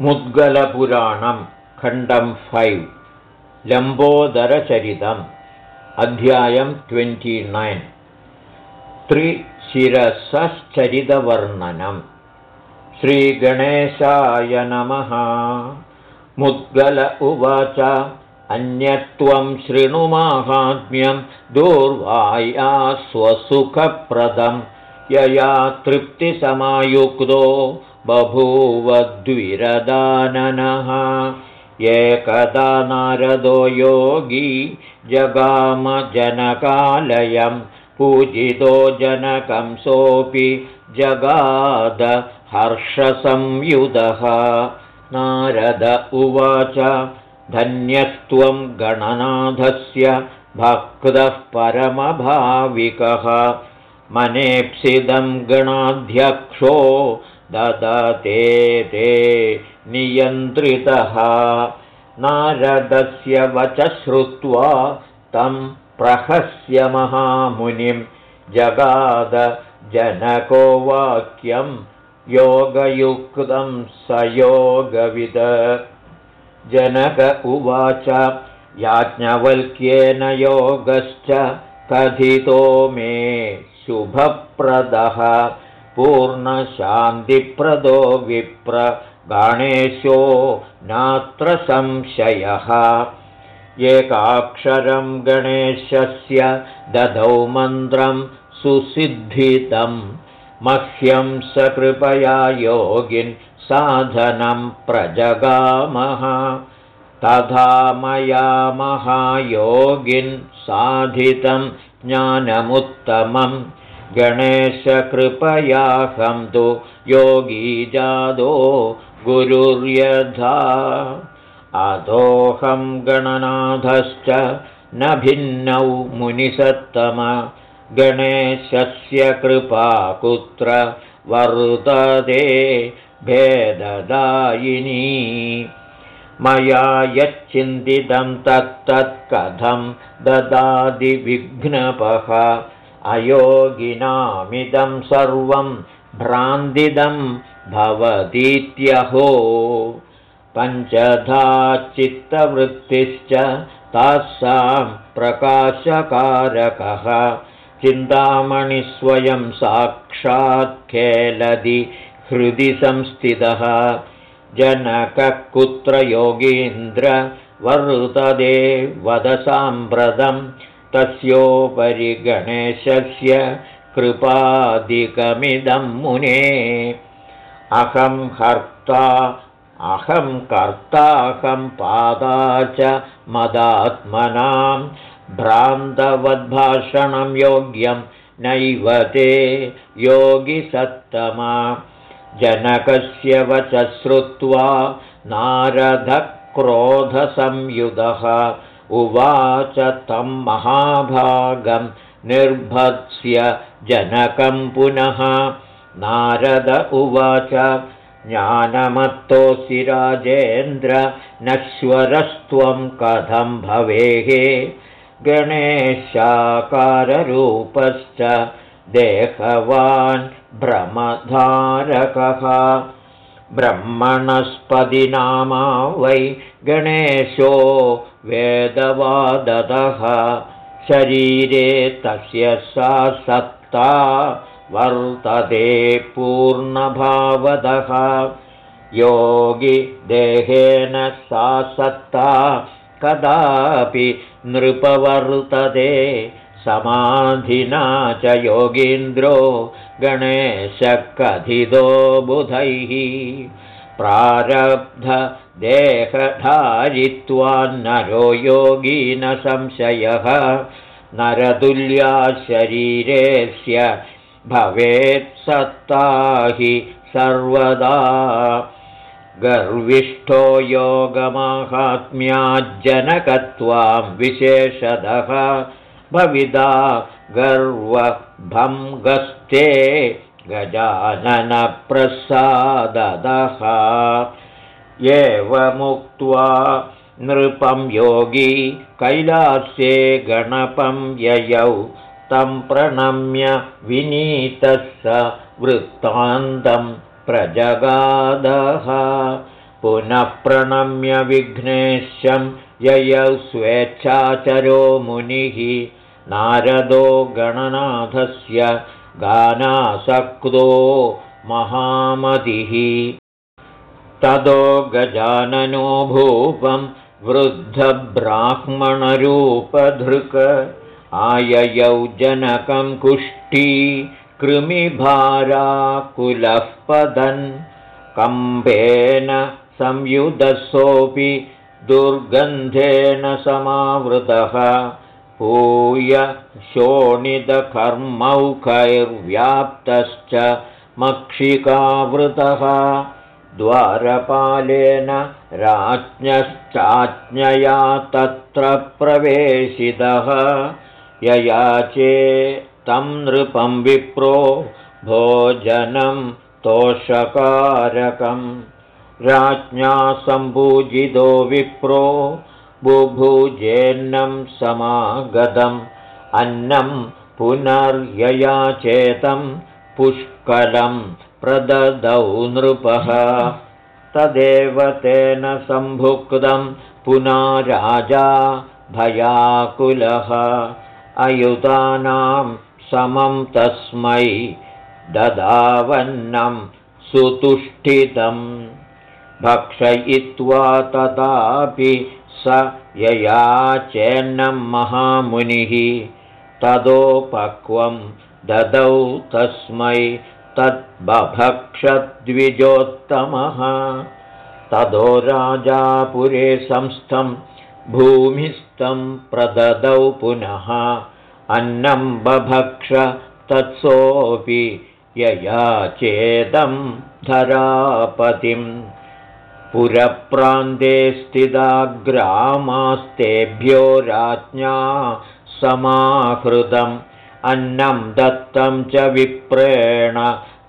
मुद्गलपुराणं खण्डं फैव् लम्बोदरचरितम् अध्यायं ट्वेण्टिनैन् त्रिशिरसश्चरितवर्णनं. श्रीगणेशाय नमः। मुद्गल उवाच अन्यत्वं शृणुमाहात्म्यं दूर्वाया स्वसुखप्रदं यया तृप्तिसमायुक्तो बभूवद्विरदाननः। एकदा नारदो योगी जगामजनकालयं पूजितो जनकं सोऽपि जगाद हर्षसंयुधः। नारद उवाच धन्यस्त्वं गणनाथस्य भक्तः परमभाविकः। मनेप्सिदं गणाध्यक्षो ददते ते नियन्त्रितः। नारदस्य वच श्रुत्वा तं प्रहस्य महामुनिं। जगाद जनको वाक्यं योगयुक्तं स योगविद। जनक उवाच याज्ञवल्क्येन योगश्च कथितो मे शुभप्रदः पूर्णशान्तिप्रदो विप्र गणेशो नात्र संशयः। एकाक्षरं गणेशस्य दधौ मन्त्रं सुसिद्धितं। मह्यं सकृपया योगिन् साधनं प्रजगामः। तथा मया महायोगिन् साधितं ज्ञानमुत्तमम् गणेशकृपयाहं तु योगी जादो गुरुर्यथा। अधोऽहं गणनाथश्च न भिन्नौ मुनिसत्तम। गणेशस्य कृपा कुत्र वर्तते भेददायिनी। मया यच्चिन्तितं तत्तत्कथं ददादिविघ्नपः अयोगिनामिदं सर्वं भ्रान्तिदं भवतीत्यहो। पञ्चधा चित्तवृत्तिश्च तासां प्रकाशकारकः। चिन्तामणिस्वयं साक्षात्खेलदि हृदि संस्थितः। जनकः कुत्र योगीन्द्र वर्तते वदसाम्प्रतम् तस्योपरि गणेशस्य कृपादिकमिदं मुने। अहं हर्ता अहं कर्ताहं पादा च मदात्मनां। भ्रान्तवद्भाषणं योग्यं नैव ते योगिसत्तमा जनकस्य वच श्रुत्वा नारदक्रोधसंयुधः उवाच तं महाभागं निर्भत्स्य जनकं पुनः। नारद उवाच ज्ञानमत्तोऽसि राजेन्द्र नश्वरस्त्वं कथं भवेः? गणेशाकाररूपश्च देहवान् भ्रमधारकः ब्रह्मणस्पदिनामा वै गणेशो वेदवादतः शरीरे तस्य सा सत्ता वर्तते पूर्णभावदः। योगि देहेन सा सत्ता कदापि नृपवर्तते। समाधिना च योगीन्द्रो गणेशकथितो बुधैः प्रारब्धदेहधारित्वान्नरो योगी न संशयः नरतुल्या शरीरेस्य भवेत्सत्ता हि सर्वदा। गर्विष्ठो योगमाहात्म्याज्जनकत्वां विशेषदः भविदा गर्वभङ्गस्ते गजाननप्रसाददः एवमुक्त्वा नृपं योगी कैलास्ये गणपं ययौ तं प्रणम्य विनीतः स वृत्तान्तं प्रजगादः। पुनः प्रणम्य विघ्नेशं ययौ स्वेच्छाचरो मुनिः। नारदो गणनाथस्य गानासक्तो महामतिः तदो गजाननो भूपं वृद्धब्राह्मणरूपधृक आययौ जनकं कुष्ठी कृमिभाराकुलः पदन् कम्पेन संयुधसोऽपि दुर्गन्धेन समावृतः। पूय शोणितकर्मौखैर्व्याप्तश्च मक्षिकावृतः द्वारपालेन राज्ञश्चाज्ञया तत्र प्रवेशितः। ययाचे तं नृपं विप्रो भोजनं तोषकारकं राज्ञा सम्पूजितो विप्रो बुभुजेन्नं समागतम्। अन्नं पुनर्ययाचेतं पुष्कलं प्रददौ नृपः। तदेव तेन सम्भुक्तं पुना राजा भयाकुलः। अयुतानां समं तस्मै ददावन्नं सुतुष्ठितं भक्षयित्वा तथापि स यया चेन्नं महामुनिः। तदोपक्वं ददौ तस्मै तद्बभक्षद्विजोत्तमः। तदो राजापुरे संस्थं भूमिस्थं प्रददौ पुनः। अन्नं बभक्ष तत्सोऽपि यया चेदं धरापतिं। पुरप्रान्ते स्थिता ग्रामास्तेभ्यो राज्ञा समाहृतम् अन्नं दत्तं च विप्रेण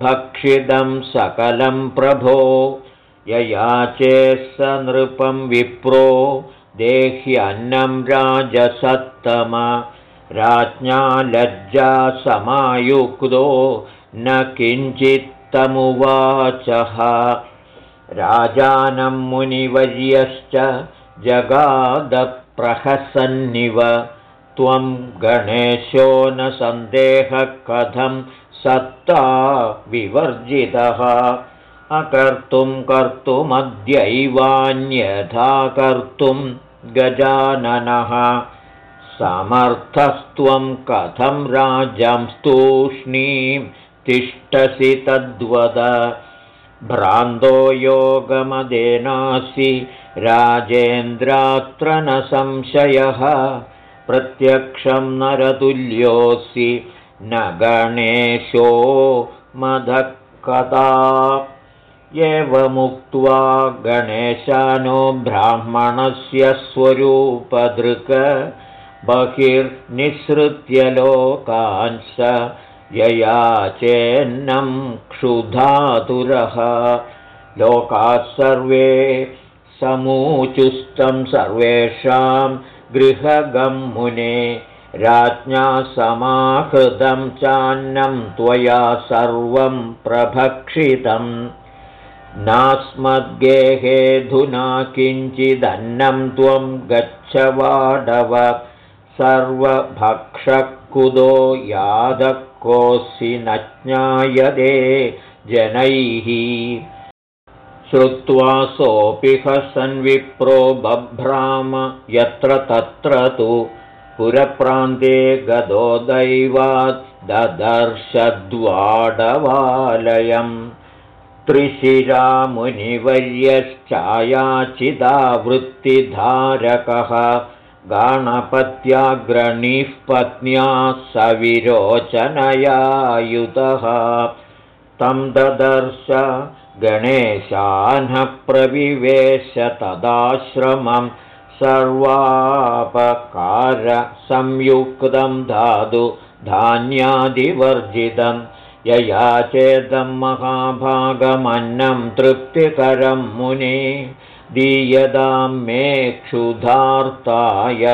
भक्षितं सकलं प्रभो। ययाचे स नृपं विप्रो देह्यन्नं राजसत्तम। राज्ञा लज्जा समायुक्तो न किञ्चित्तमुवाचः। राजानं मुनिवर्यश्च जगादप्रहसन्निव त्वं गणेशो न सन्देहः कथं सत्ता विवर्जितः। अकर्तुं कर्तुमद्यैवान्यथा कर्तुं गजाननः। समर्थस्त्वं कथं राजंस्तूष्णीं तिष्ठसि तद्वद। भ्रान्तो योगमदेनासि राजेन्द्रात्र न संशयः प्रत्यक्षं नरतुल्योऽसि न गणेशो मदकदा एवमुक्त्वा गणेशानो ब्राह्मणस्य स्वरूपदृक् बहिर्निःसृत्य लोकांश यया चेन्नं क्षुधातुरः। लोकाः सर्वे समूचुस्तं सर्वेषां गृहगं मुने राज्ञा समाहृतं चान्नं त्वया सर्वं प्रभक्षितम्। नास्मद्गेहेऽधुना किञ्चिदन्नं त्वं गच्छ वाडव सर्वभक्षकुदो यादकोऽसि न ज्ञायते जनैः श्रुत्वा सोऽपि हसन्विप्रो बभ्राम यत्र तत्र तु पुरप्रान्ते गदो दैवात् ददर्शद्वाडवालयम्। त्रिशिरामुनिवर्यश्चायाचिदावृत्तिधारकः गणपत्याग्रणीः पत्न्या सविरोचनयायुतः तं ददर्श गणेशानः प्रविवेश तदाश्रमं सर्वापकारसंयुक्तं धातु धान्यादिवर्जितं यया चेदं महाभागमन्नं तृप्तिकरं मुने दीयतां मे क्षुधार्ताय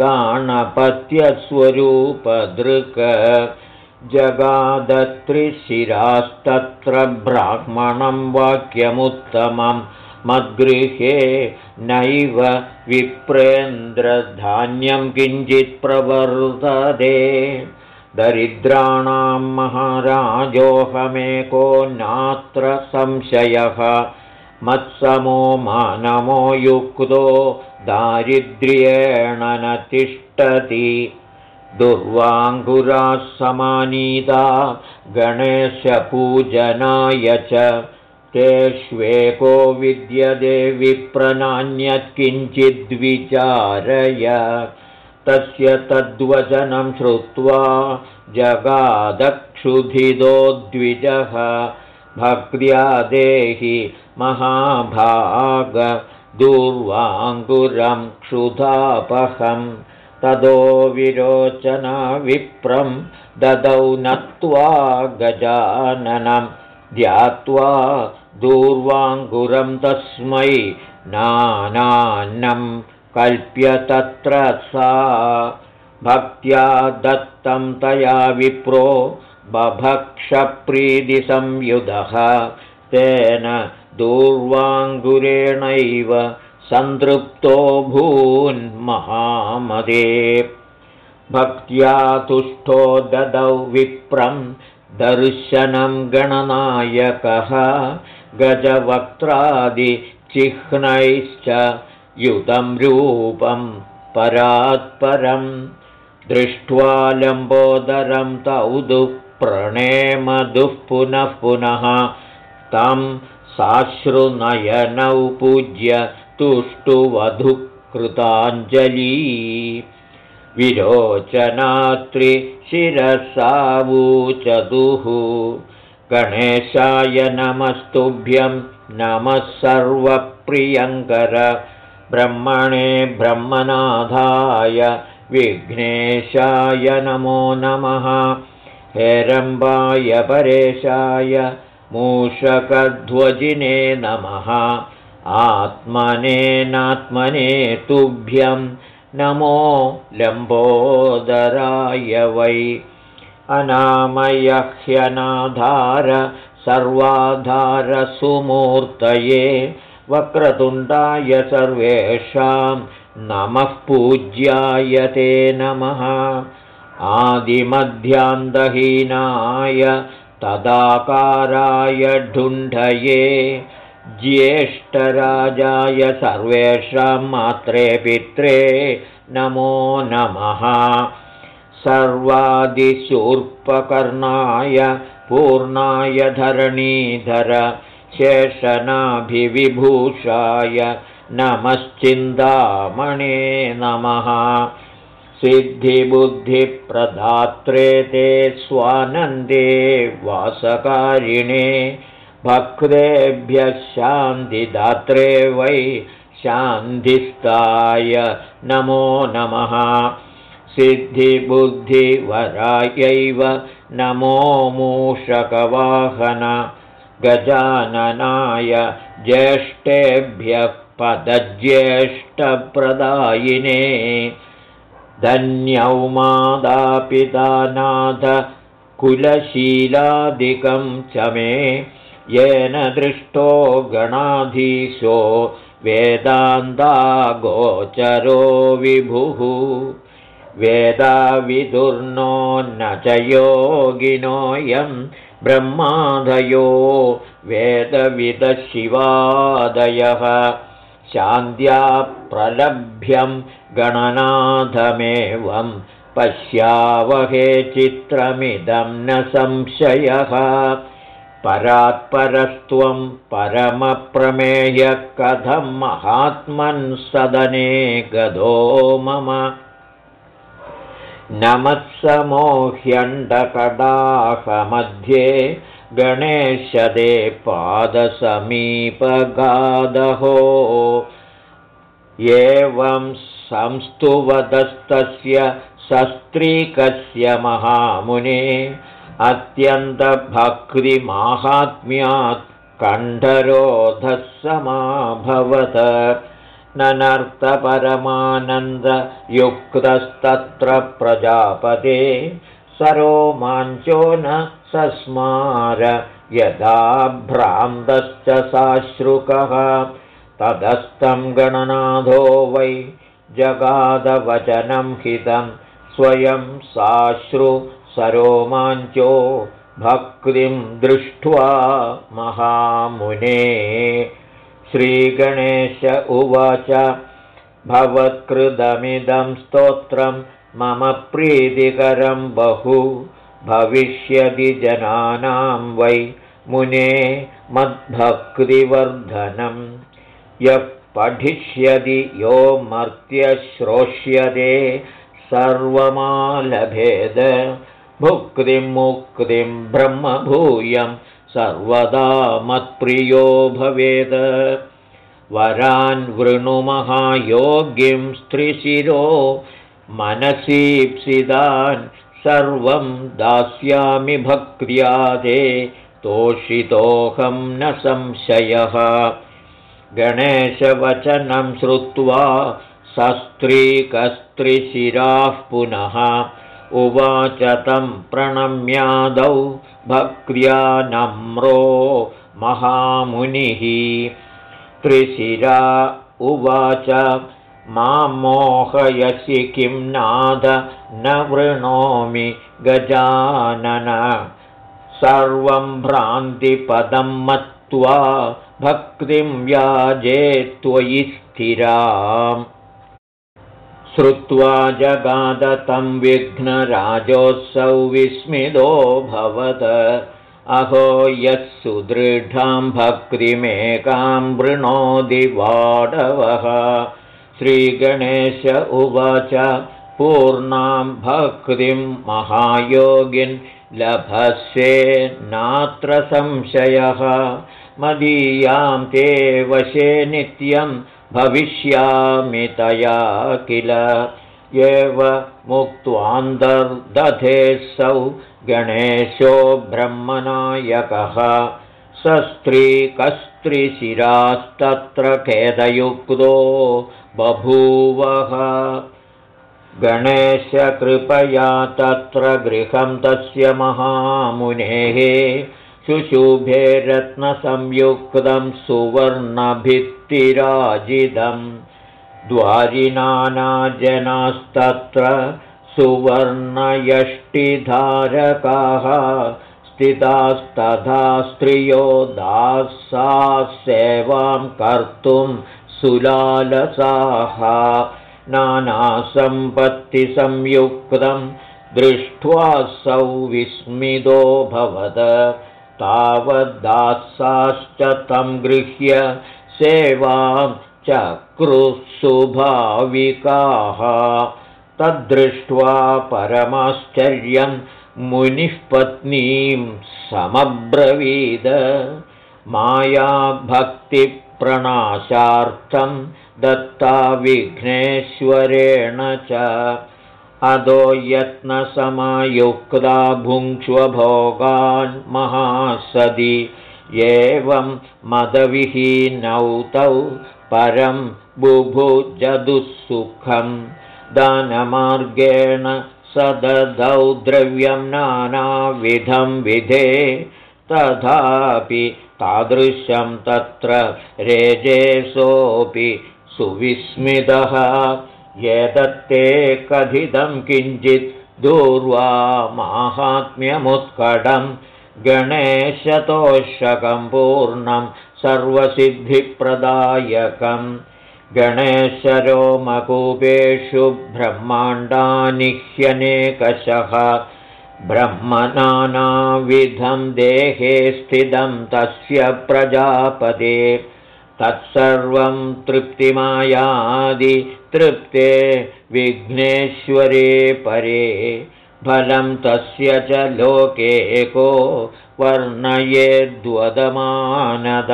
गाणपत्यस्वरूपदृक् जगादत्रिशिरास्तत्र ब्राह्मणं वाक्यमुत्तमं। मद्गृहे नैव विप्रेन्द्रधान्यं किञ्चित् प्रवर्तते। दरिद्राणां महाराजोऽहमेको नात्र संशयः। मत्समो मानमो युक्तो दारिद्र्येण न तिष्ठति दुर्वाङ्कुराः समानीता गणेशपूजनाय च। तेष्वेको विद्यते विप्रनान्यत्किञ्चिद्विचारय। तस्य तद्वचनं श्रुत्वा जगादक्षुधिदो द्विजः। भक्त्या देहि महाभागदूर्वाङ्कुरं क्षुधापहं तदो विरोचना विप्रं ददौ नत्वा गजाननं। ध्यात्वा दूर्वाङ्कुरं तस्मै नानान्नं कल्प्य तत्र सा। भक्त्या दत्तं तया विप्रो बभक्षप्रीतिसंयुधः। तेन दूर्वाङ्कुरेणैव सन्तृप्तो भून्महामदे भक्त्या तुष्टो ददौ विप्रं दर्शनं गणनायकः। गजवक्त्रादिचिह्नैश्च युतं रूपं परात्परं। दृष्ट्वा लम्बोदरं तौ दुःप्रणेमदुः पुनः पुनः। तं साश्रुनयनौ पूज्य तुष्टुवधुकृताञ्जली विरोचनात्रिशिरसावूचतुः गणेशाय नमस्तुभ्यं नमः सर्वप्रियङ्कर। ब्रह्मणे ब्रह्मनाथाय विघ्नेशाय नमो नमः। हेरम्बाय परेशाय मूषकध्वजिने नमः आत्मनेनात्मने तुभ्यं नमो लम्बोदराय वै अनामयह्यनाधार सर्वाधारसुमूर्तये वक्रतुण्डाय सर्वेषां नमः पूज्याय ते नमः। आदिमध्यान्तहीनाय तदाकाराय ढुण्ढये ज्येष्ठराजाय सर्वेषां मात्रे पित्रे नमो नमः। सर्वादिशूर्पकर्णाय पूर्णाय धरणीधर शेषनाभिविभूषाय नमश्चिन्तामणे नमः। सिद्धिबुद्धिप्रदात्रे ते स्वानन्दे वासकारिणे भक्तेभ्यः शान्तिदात्रे वै शान्तिस्ताय नमो नमः। सिद्धिबुद्धिवरायैव नमो मूषकवाहन। गजाननाय ज्येष्ठेभ्यः पदज्येष्ठप्रदायिने। धन्यौ मादापितानाथ कुलशीलादिकं च मे येन दृष्टो गणाधीशो वेदान्तागोचरो विभुः। वेदाविदुर्नो न च योगिनोऽयं ब्रह्मादयो वेदविदशिवादयः। शान्त्या प्रलभ्यं गणनाथमेवं पश्यावहे चित्रमिदं न संशयः परात्परस्त्वं परमप्रमेयः कथं महात्मन् सदने गदो मम। नमत्समोह्यण्डकडाहमध्ये गणेशदे पादसमीपगादहो एवं संस्तुवदस्तस्य सस्त्रीकस्य महामुने अत्यन्तभक्तिमाहात्म्यात् कण्ठरोधः समाभवत् ननर्तपरमानन्दयुक्तस्तत्र प्रजापते सरोमाञ्चो न सस्मार। यदा भ्रान्तश्च साश्रुकः तदस्तं गणनाथो वै जगादवचनं हितं स्वयं साश्रु सरोमाञ्चो भक्तिं दृष्ट्वा महामुने। श्रीगणेश उवाच भवत्कृतमिदं स्तोत्रं मम प्रीतिकरं बहु। भविष्यति जनानां वै मुने मद्भक्तिवर्धनं। यः पठिष्यति यो मर्त्यश्रोष्यते सर्वमालभेद भुक्तिं मुक्तिं ब्रह्मभूयं सर्वदा मत्प्रियो भवेद। वरान् वृणुमहायोग्यं स्त्रिशिरो मनसीप्सितान् सर्वं दास्यामि भक्त्या ते तोषितोऽहं न संशयः। गणेशवचनं श्रुत्वा सस्त्रीकस्त्रिशिराः पुनः उवाच तं प्रणम्यादौ भक्त्या नम्रो महामुनिः। त्रिशिरा उवाच मां मोहयसि किं नाद न वृणोमि गजानन। सर्वं भ्रान्तिपदं मत्वा भक्तिं व्याजे त्वयि स्थिराम् श्रुत्वा जगादतं विघ्नराजोऽसौ विस्मितोऽभवत् अहो यः सुदृढां भक्तिमेकां वृणोदि वाडवः। श्रीगणेश उवाच पूर्णां भक्तिं महायोगिन् लभस्ये नात्र संशयः। मदीयां ते वशे नित्यं भविष्यामि तया किल? एव मुक्त्वान्तर्दधेऽसौ गणेशो ब्रह्मनायकः। सस्त्रीकस्त्रिशिरास्तत्र खेदयुक्तो बभूवः। गणेशकृपया तत्र गृहं तस्य महामुनेः शुशुभे रत्नसंयुक्तं सुवर्णभित्तिराजितं द्वारिनानाजनास्तत्र सुवर्णयष्टिधारकाः स्थितास्तथा स्त्रियो दासा सेवां कर्तुं सुलालसाः नानासम्पत्तिसंयुक्तं दृष्ट्वा सौ विस्मितोऽभवत् तावद्दासाश्च तं गृह्य सेवां चक्रुःसुभाविकाः। तद्दृष्ट्वा परमाश्चर्यं मुनिः पत्नीं समब्रवीद। मायाभक्तिप्रणाशार्थं दत्ता विघ्नेश्वरेण च अदो यत्नसमयुक्ता भुङ्क्ष्वभोगान् महासदि। एवं मदविहीनौ तौ परं बुभुजदुःसुखं। दानमार्गेण सददौ द्रव्यं नानाविधं विधे। तथापि तादृशं तत्र रेजेसोऽपि सुविस्मितः एतत्ते कथितं किञ्चित् दूर्वा माहात्म्यमुत्कटं गणेशतोषकं पूर्णं सर्वसिद्धिप्रदायकं। गणेशरोमकूपेषु ब्रह्माण्डानि ह्यनेकशः ब्रह्मनानाविधं देहे स्थितं तस्य प्रजापदे तत्सर्वं तृप्तिमायादितृप्ते विघ्नेश्वरे परे। फलं तस्य च लोकेको वर्णयेद्वदमानद।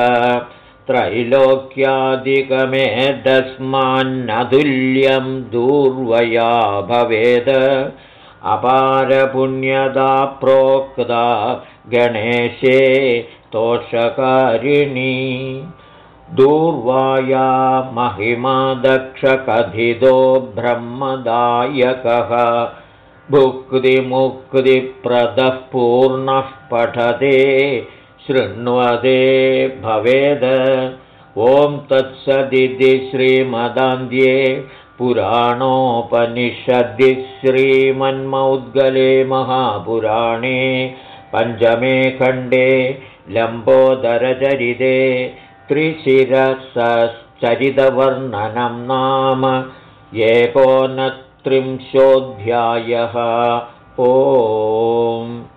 त्रैलोक्यादिकमेदस्मान्नतुल्यं दूर्वया भवेद। अपारपुण्यदा प्रोक्ता गणेशे तोषकारिणी दूर्वाया महिमा दक्षकथितो ब्रह्मदायकः। भुक्तिमुक्तिप्रदः पूर्णः पठते शृण्वते भवेद। ॐ तत्सदिति श्रीमदान्ध्ये पुराणोपनिषदि श्रीमन्मौद्गले महापुराणे पञ्चमे खण्डे लम्बोदरचरिते त्रिशिरसश्चरितवर्णनं नाम एकोनत्रिंशोऽध्यायः। ओम्